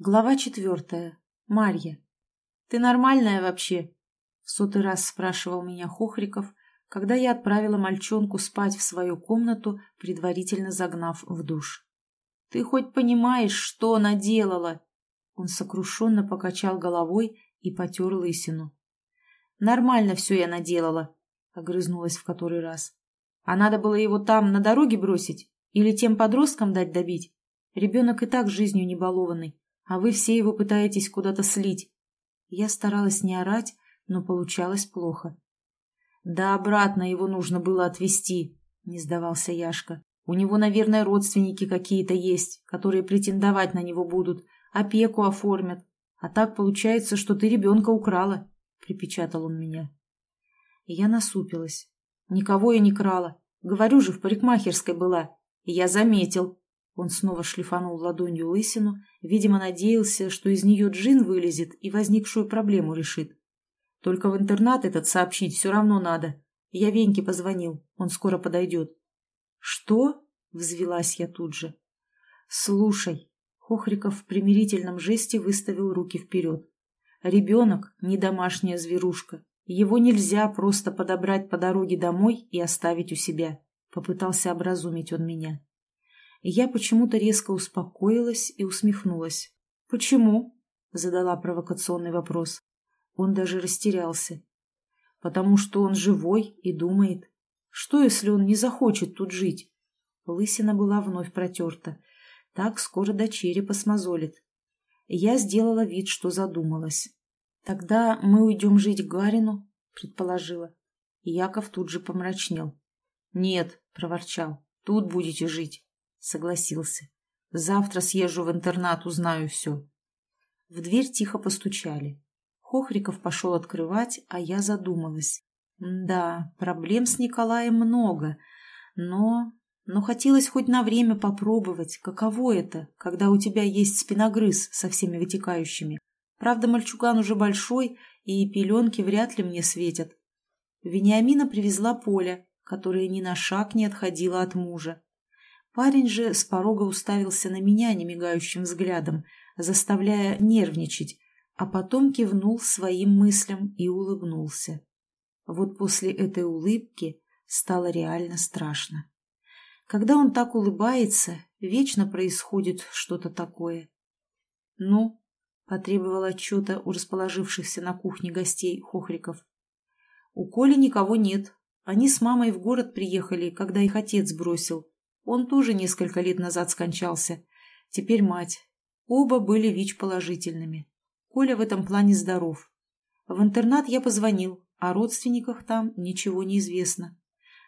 Глава четвертая. Марья. «Ты нормальная вообще?» В сотый раз спрашивал меня Хохриков, когда я отправила мальчонку спать в свою комнату, предварительно загнав в душ. «Ты хоть понимаешь, что она делала?» Он сокрушенно покачал головой и потер лысину. «Нормально все я наделала», — огрызнулась в который раз. «А надо было его там, на дороге бросить? Или тем подросткам дать добить? Ребенок и так жизнью не балованный а вы все его пытаетесь куда-то слить. Я старалась не орать, но получалось плохо. Да обратно его нужно было отвезти, не сдавался Яшка. У него, наверное, родственники какие-то есть, которые претендовать на него будут, опеку оформят. А так получается, что ты ребенка украла, припечатал он меня. Я насупилась. Никого я не крала. Говорю же, в парикмахерской была. Я заметил. Он снова шлифанул ладонью лысину, видимо, надеялся, что из нее джин вылезет и возникшую проблему решит. Только в интернат этот сообщить все равно надо. Я Веньке позвонил, он скоро подойдет. «Что?» — взвелась я тут же. «Слушай», — Хохриков в примирительном жесте выставил руки вперед. «Ребенок — не домашняя зверушка. Его нельзя просто подобрать по дороге домой и оставить у себя», — попытался образумить он меня я почему-то резко успокоилась и усмехнулась. «Почему?» — задала провокационный вопрос. Он даже растерялся. «Потому что он живой и думает. Что, если он не захочет тут жить?» Лысина была вновь протерта. Так скоро до черепа смазолит. Я сделала вид, что задумалась. «Тогда мы уйдем жить к Гарину?» — предположила. Яков тут же помрачнел. «Нет», — проворчал, — «тут будете жить». Согласился. Завтра съезжу в интернат, узнаю все. В дверь тихо постучали. Хохриков пошел открывать, а я задумалась. Да, проблем с Николаем много, но... Но хотелось хоть на время попробовать, каково это, когда у тебя есть спиногрыз со всеми вытекающими. Правда, мальчуган уже большой, и пеленки вряд ли мне светят. Вениамина привезла Поля, которая ни на шаг не отходила от мужа. Парень же с порога уставился на меня немигающим взглядом, заставляя нервничать, а потом кивнул своим мыслям и улыбнулся. Вот после этой улыбки стало реально страшно. Когда он так улыбается, вечно происходит что-то такое. «Ну?» — потребовал отчета у расположившихся на кухне гостей Хохриков. «У Коли никого нет. Они с мамой в город приехали, когда их отец бросил. Он тоже несколько лет назад скончался. Теперь мать. Оба были ВИЧ-положительными. Коля в этом плане здоров. В интернат я позвонил, о родственниках там ничего не известно.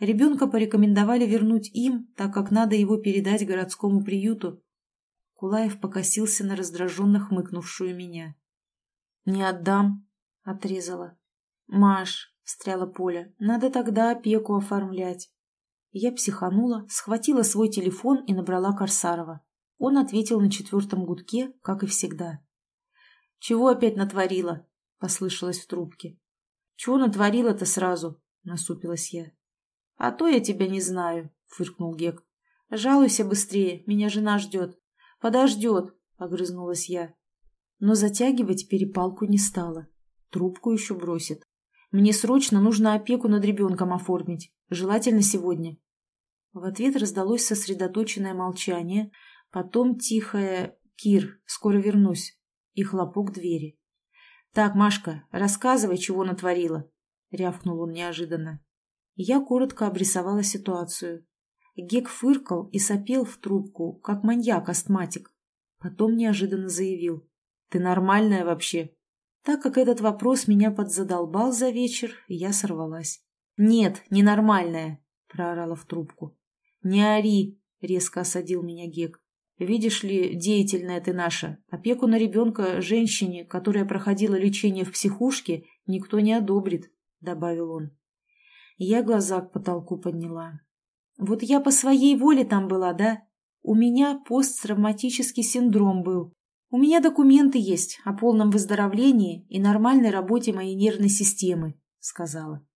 Ребенка порекомендовали вернуть им, так как надо его передать городскому приюту. Кулаев покосился на раздраженно хмыкнувшую меня. «Не отдам», — отрезала. «Маш», — встряла Поля, — «надо тогда опеку оформлять». Я психанула, схватила свой телефон и набрала Корсарова. Он ответил на четвертом гудке, как и всегда. «Чего опять натворила?» — послышалось в трубке. «Чего натворила-то сразу?» — насупилась я. «А то я тебя не знаю», — фыркнул Гек. «Жалуйся быстрее, меня жена ждет». «Подождет», — огрызнулась я. Но затягивать перепалку не стала. Трубку еще бросит. «Мне срочно нужно опеку над ребенком оформить. Желательно сегодня. В ответ раздалось сосредоточенное молчание, потом тихое «Кир, скоро вернусь» и хлопок двери. «Так, Машка, рассказывай, чего натворила», — рявкнул он неожиданно. Я коротко обрисовала ситуацию. Гек фыркал и сопел в трубку, как маньяк-астматик. Потом неожиданно заявил. «Ты нормальная вообще?» Так как этот вопрос меня подзадолбал за вечер, я сорвалась. «Нет, ненормальная», — проорала в трубку. «Не ори!» — резко осадил меня Гек. «Видишь ли, деятельная ты наша, опеку на ребенка женщине, которая проходила лечение в психушке, никто не одобрит», — добавил он. Я глаза к потолку подняла. «Вот я по своей воле там была, да? У меня посттравматический синдром был. У меня документы есть о полном выздоровлении и нормальной работе моей нервной системы», — сказала.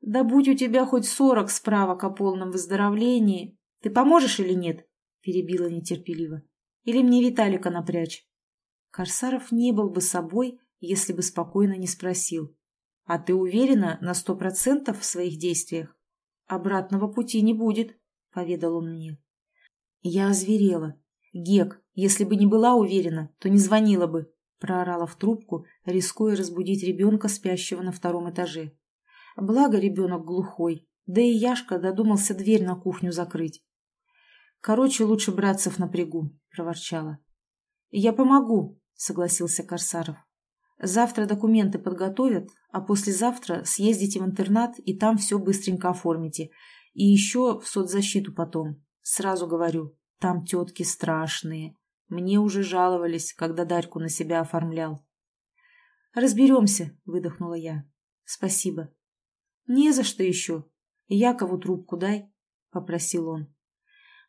«Да будь у тебя хоть сорок справок о полном выздоровлении. Ты поможешь или нет?» – перебила нетерпеливо. «Или мне Виталика напрячь?» Корсаров не был бы собой, если бы спокойно не спросил. «А ты уверена на сто процентов в своих действиях?» «Обратного пути не будет», — поведал он мне. Я озверела. «Гек, если бы не была уверена, то не звонила бы», — проорала в трубку, рискуя разбудить ребенка, спящего на втором этаже. Благо ребенок глухой, да и Яшка додумался дверь на кухню закрыть. «Короче, лучше братцев напрягу», — проворчала. «Я помогу», — согласился Корсаров. «Завтра документы подготовят, а послезавтра съездите в интернат и там все быстренько оформите. И еще в соцзащиту потом. Сразу говорю, там тетки страшные. Мне уже жаловались, когда Дарьку на себя оформлял». «Разберемся», — выдохнула я. «Спасибо». «Не за что еще. Якову трубку дай», — попросил он.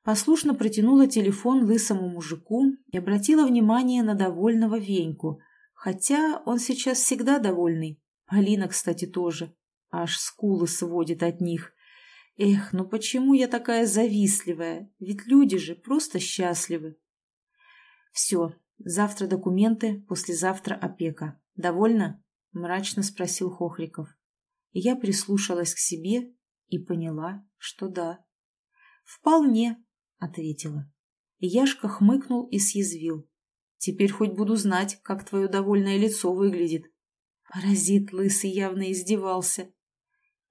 Послушно протянула телефон лысому мужику и обратила внимание на довольного Веньку, хотя он сейчас всегда довольный. Полина, кстати, тоже. Аж скулы сводит от них. Эх, ну почему я такая завистливая? Ведь люди же просто счастливы. Все, завтра документы, послезавтра опека. Довольно? Мрачно спросил Хохриков. Я прислушалась к себе и поняла, что да. «Вполне», — ответила. Яшка хмыкнул и съязвил. «Теперь хоть буду знать, как твое довольное лицо выглядит». Паразит лысый явно издевался.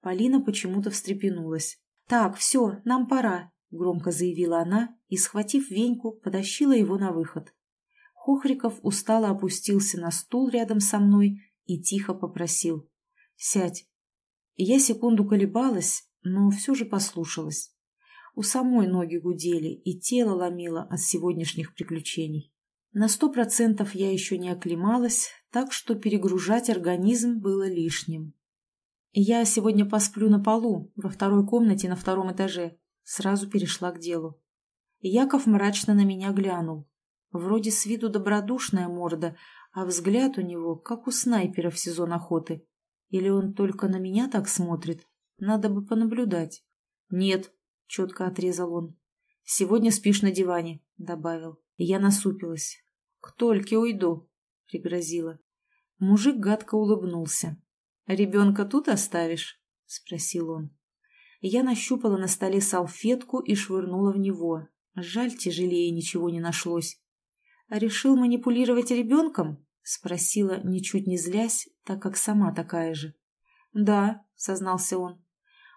Полина почему-то встрепенулась. «Так, все, нам пора», — громко заявила она и, схватив веньку, потащила его на выход. Хохриков устало опустился на стул рядом со мной и тихо попросил. «Сядь». Я секунду колебалась, но все же послушалась. У самой ноги гудели и тело ломило от сегодняшних приключений. На сто процентов я еще не оклемалась, так что перегружать организм было лишним. Я сегодня посплю на полу, во второй комнате на втором этаже. Сразу перешла к делу. Яков мрачно на меня глянул. Вроде с виду добродушная морда, а взгляд у него, как у снайпера в сезон охоты. Или он только на меня так смотрит? Надо бы понаблюдать. «Нет», — четко отрезал он. «Сегодня спишь на диване», — добавил. Я насупилась. «К Тольке уйду», — пригрозила. Мужик гадко улыбнулся. «Ребенка тут оставишь?» — спросил он. Я нащупала на столе салфетку и швырнула в него. Жаль, тяжелее ничего не нашлось. «А решил манипулировать ребенком?» — спросила, ничуть не злясь, так как сама такая же. «Да», — сознался он.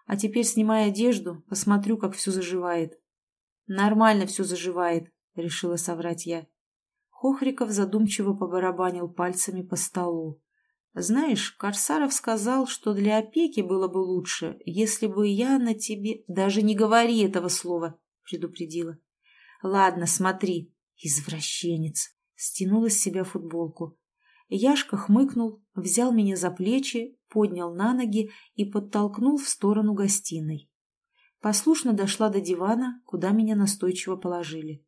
А теперь, снимая одежду, посмотрю, как все заживает. Нормально все заживает, решила соврать я. Хохриков задумчиво побарабанил пальцами по столу. Знаешь, Корсаров сказал, что для опеки было бы лучше, если бы я на тебе... Даже не говори этого слова, предупредила. Ладно, смотри. Извращенец. Стянула с себя футболку. Яшка хмыкнул, взял меня за плечи, поднял на ноги и подтолкнул в сторону гостиной. Послушно дошла до дивана, куда меня настойчиво положили.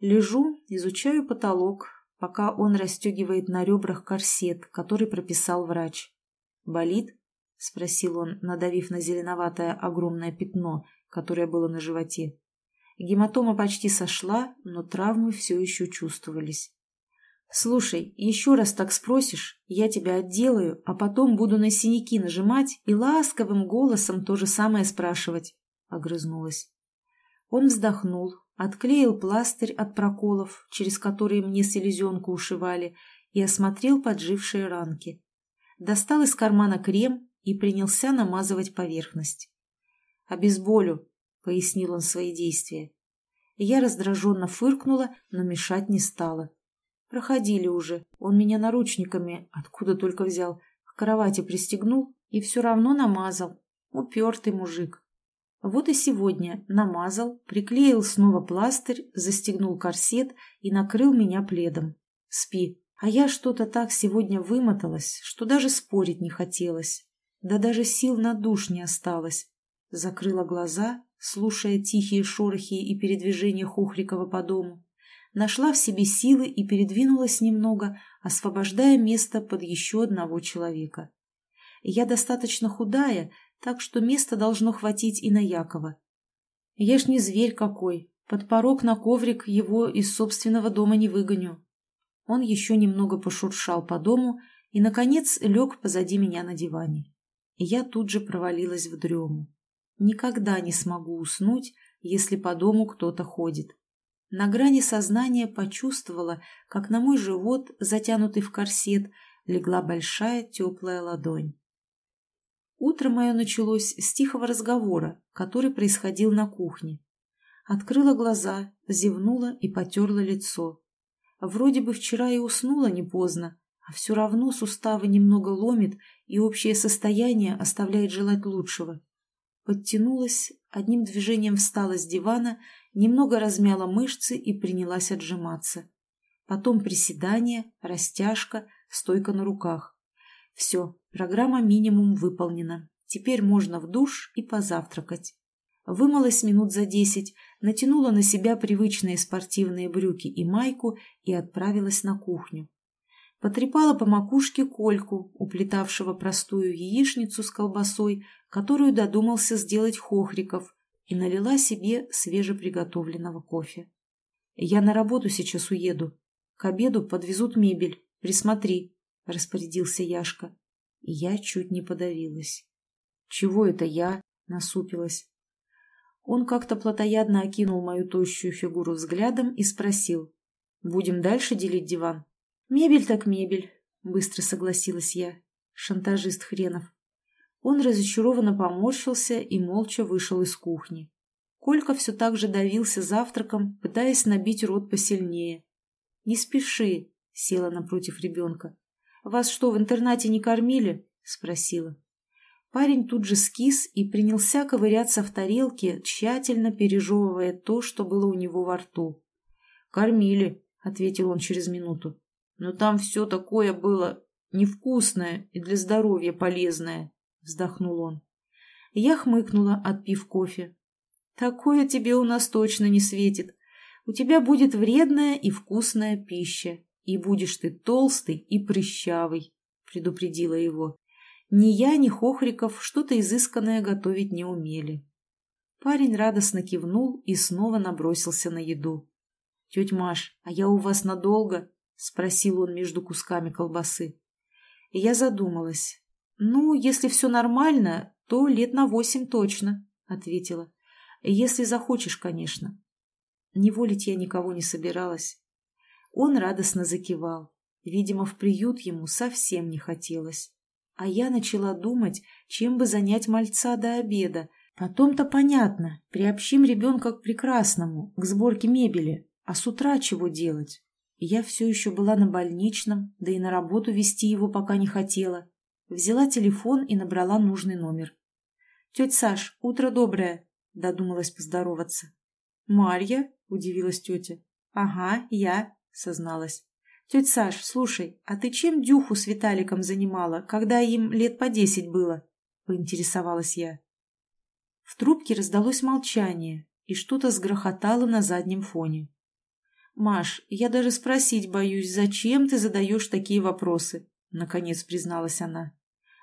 Лежу, изучаю потолок, пока он расстегивает на ребрах корсет, который прописал врач. «Болит?» — спросил он, надавив на зеленоватое огромное пятно, которое было на животе. Гематома почти сошла, но травмы все еще чувствовались. «Слушай, еще раз так спросишь, я тебя отделаю, а потом буду на синяки нажимать и ласковым голосом то же самое спрашивать», — огрызнулась. Он вздохнул, отклеил пластырь от проколов, через которые мне селезенку ушивали, и осмотрел поджившие ранки. Достал из кармана крем и принялся намазывать поверхность. «Обезболю», — пояснил он свои действия. Я раздраженно фыркнула, но мешать не стала. Проходили уже. Он меня наручниками, откуда только взял, к кровати пристегнул и все равно намазал. Упертый мужик. Вот и сегодня намазал, приклеил снова пластырь, застегнул корсет и накрыл меня пледом. Спи. А я что-то так сегодня вымоталась, что даже спорить не хотелось. Да даже сил на душ не осталось. Закрыла глаза, слушая тихие шорохи и передвижения Хухрикова по дому нашла в себе силы и передвинулась немного, освобождая место под еще одного человека. Я достаточно худая, так что места должно хватить и на Якова. Я ж не зверь какой, под порог на коврик его из собственного дома не выгоню. Он еще немного пошуршал по дому и, наконец, лег позади меня на диване. Я тут же провалилась в дрему. Никогда не смогу уснуть, если по дому кто-то ходит. На грани сознания почувствовала, как на мой живот, затянутый в корсет, легла большая теплая ладонь. Утро мое началось с тихого разговора, который происходил на кухне. Открыла глаза, зевнула и потерла лицо. Вроде бы вчера и уснула не поздно, а все равно суставы немного ломит, и общее состояние оставляет желать лучшего. Подтянулась, одним движением встала с дивана, немного размяла мышцы и принялась отжиматься. Потом приседания, растяжка, стойка на руках. Все, программа минимум выполнена. Теперь можно в душ и позавтракать. Вымылась минут за десять, натянула на себя привычные спортивные брюки и майку и отправилась на кухню. Потрепала по макушке Кольку, уплетавшего простую яичницу с колбасой, которую додумался сделать Хохриков, и налила себе свежеприготовленного кофе. «Я на работу сейчас уеду. К обеду подвезут мебель. Присмотри», — распорядился Яшка. И я чуть не подавилась. «Чего это я?» — насупилась. Он как-то плотоядно окинул мою тощую фигуру взглядом и спросил. «Будем дальше делить диван?» «Мебель так мебель», — быстро согласилась я. Шантажист хренов. Он разочарованно поморщился и молча вышел из кухни. Колька все так же давился завтраком, пытаясь набить рот посильнее. «Не спеши», — села напротив ребенка. «Вас что, в интернате не кормили?» — спросила. Парень тут же скис и принялся ковыряться в тарелке, тщательно пережевывая то, что было у него во рту. «Кормили», — ответил он через минуту. «Но там все такое было невкусное и для здоровья полезное», — вздохнул он. Я хмыкнула, отпив кофе. «Такое тебе у нас точно не светит. У тебя будет вредная и вкусная пища, и будешь ты толстый и прыщавый», — предупредила его. Ни я, ни Хохриков что-то изысканное готовить не умели. Парень радостно кивнул и снова набросился на еду. — Тетя Маш, а я у вас надолго? — спросил он между кусками колбасы. Я задумалась. — Ну, если все нормально, то лет на восемь точно, — ответила. — Если захочешь, конечно. Неволить я никого не собиралась. Он радостно закивал. Видимо, в приют ему совсем не хотелось. А я начала думать, чем бы занять мальца до обеда. Потом-то понятно, приобщим ребенка к прекрасному, к сборке мебели. А с утра чего делать? Я все еще была на больничном, да и на работу вести его пока не хотела. Взяла телефон и набрала нужный номер. «Тетя Саш, утро доброе!» — додумалась поздороваться. «Марья?» — удивилась тетя. «Ага, я», — созналась. «Тетя Саш, слушай, а ты чем Дюху с Виталиком занимала, когда им лет по десять было?» — поинтересовалась я. В трубке раздалось молчание, и что-то сгрохотало на заднем фоне. «Маш, я даже спросить боюсь, зачем ты задаешь такие вопросы?» — наконец призналась она.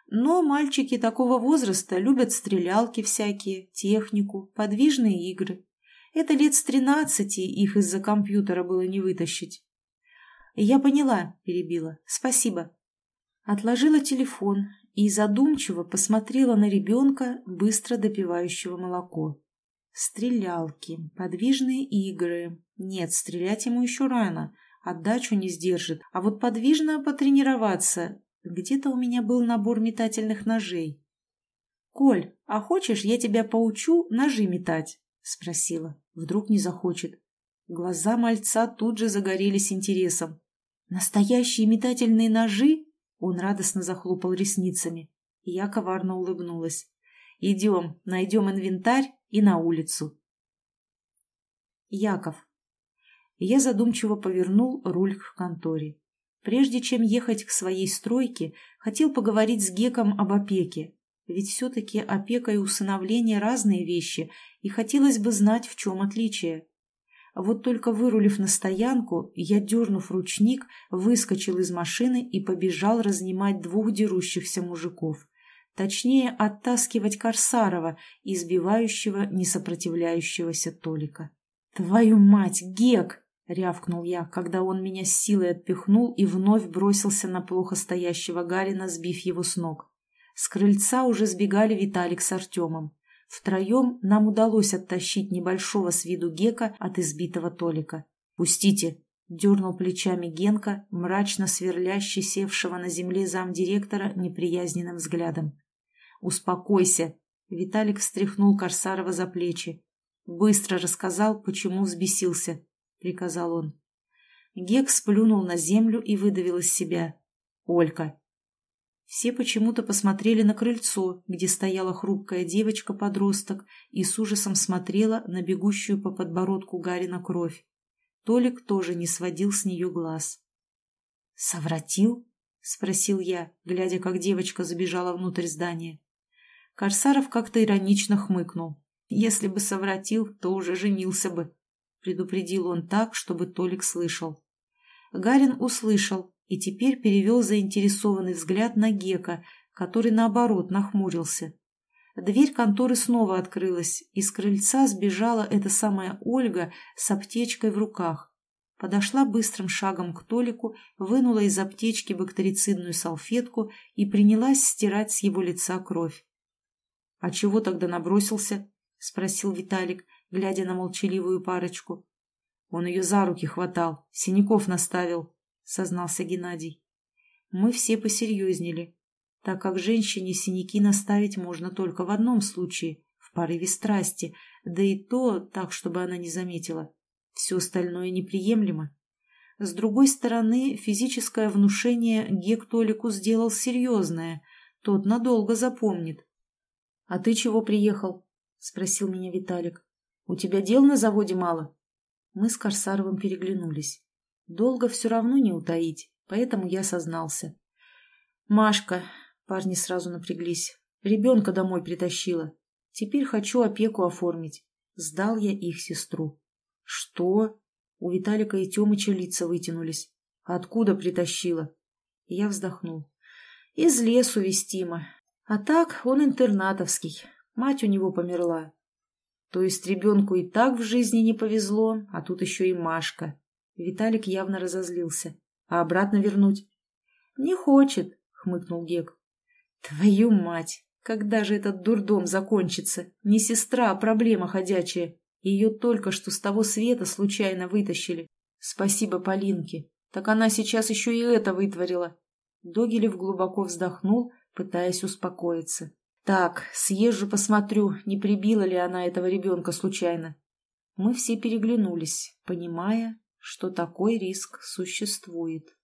«Но мальчики такого возраста любят стрелялки всякие, технику, подвижные игры. Это лет с тринадцати их из-за компьютера было не вытащить. «Я поняла», — перебила. «Спасибо». Отложила телефон и задумчиво посмотрела на ребенка, быстро допивающего молоко. Стрелялки, подвижные игры. Нет, стрелять ему еще рано, отдачу не сдержит. А вот подвижно потренироваться. Где-то у меня был набор метательных ножей. «Коль, а хочешь, я тебя поучу ножи метать?» — спросила. Вдруг не захочет. Глаза мальца тут же загорелись интересом. «Настоящие метательные ножи?» Он радостно захлопал ресницами. Я коварно улыбнулась. «Идем, найдем инвентарь и на улицу». Яков. Я задумчиво повернул руль к конторе. Прежде чем ехать к своей стройке, хотел поговорить с Геком об опеке. Ведь все-таки опека и усыновление разные вещи, и хотелось бы знать, в чем отличие. Вот только вырулив на стоянку, я, дернув ручник, выскочил из машины и побежал разнимать двух дерущихся мужиков. Точнее, оттаскивать Корсарова, избивающего несопротивляющегося Толика. «Твою мать, Гек!» — рявкнул я, когда он меня с силой отпихнул и вновь бросился на плохо стоящего Гарина, сбив его с ног. С крыльца уже сбегали Виталик с Артемом. Втроем нам удалось оттащить небольшого с виду Гека от избитого Толика. «Пустите!» — дернул плечами Генка, мрачно сверлящий севшего на земле замдиректора неприязненным взглядом. «Успокойся!» — Виталик встряхнул Корсарова за плечи. «Быстро рассказал, почему взбесился», — приказал он. Гек сплюнул на землю и выдавил из себя. «Олька, все почему-то посмотрели на крыльцо, где стояла хрупкая девочка-подросток и с ужасом смотрела на бегущую по подбородку Гарина кровь. Толик тоже не сводил с нее глаз. «Совратил?» — спросил я, глядя, как девочка забежала внутрь здания. Корсаров как-то иронично хмыкнул. «Если бы совратил, то уже женился бы», — предупредил он так, чтобы Толик слышал. Гарин услышал и теперь перевел заинтересованный взгляд на Гека, который, наоборот, нахмурился. Дверь конторы снова открылась, и с крыльца сбежала эта самая Ольга с аптечкой в руках. Подошла быстрым шагом к Толику, вынула из аптечки бактерицидную салфетку и принялась стирать с его лица кровь. — А чего тогда набросился? — спросил Виталик, глядя на молчаливую парочку. Он ее за руки хватал, синяков наставил, сознался Геннадий. Мы все посерьезнели, так как женщине синяки наставить можно только в одном случае, в порыве страсти, да и то так, чтобы она не заметила. Все остальное неприемлемо. С другой стороны, физическое внушение Гек Толику сделал серьезное, тот надолго запомнит. — А ты чего приехал? — спросил меня Виталик. — У тебя дел на заводе мало? Мы с Корсаровым переглянулись. Долго все равно не утаить, поэтому я сознался. «Машка», — парни сразу напряглись, — «ребенка домой притащила. Теперь хочу опеку оформить». Сдал я их сестру. «Что?» У Виталика и Темыча лица вытянулись. «Откуда притащила?» Я вздохнул. «Из лесу вестимо. А так он интернатовский. Мать у него померла. То есть ребенку и так в жизни не повезло, а тут еще и Машка. Виталик явно разозлился. А обратно вернуть? Не хочет, хмыкнул Гек. Твою мать! Когда же этот дурдом закончится? Не сестра, а проблема ходячая. Ее только что с того света случайно вытащили. Спасибо Полинке. Так она сейчас еще и это вытворила. Догилев глубоко вздохнул, пытаясь успокоиться. Так, съезжу посмотрю, не прибила ли она этого ребенка случайно. Мы все переглянулись, понимая, что такой риск существует.